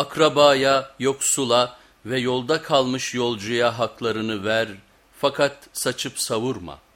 Akrabaya, yoksula ve yolda kalmış yolcuya haklarını ver fakat saçıp savurma.''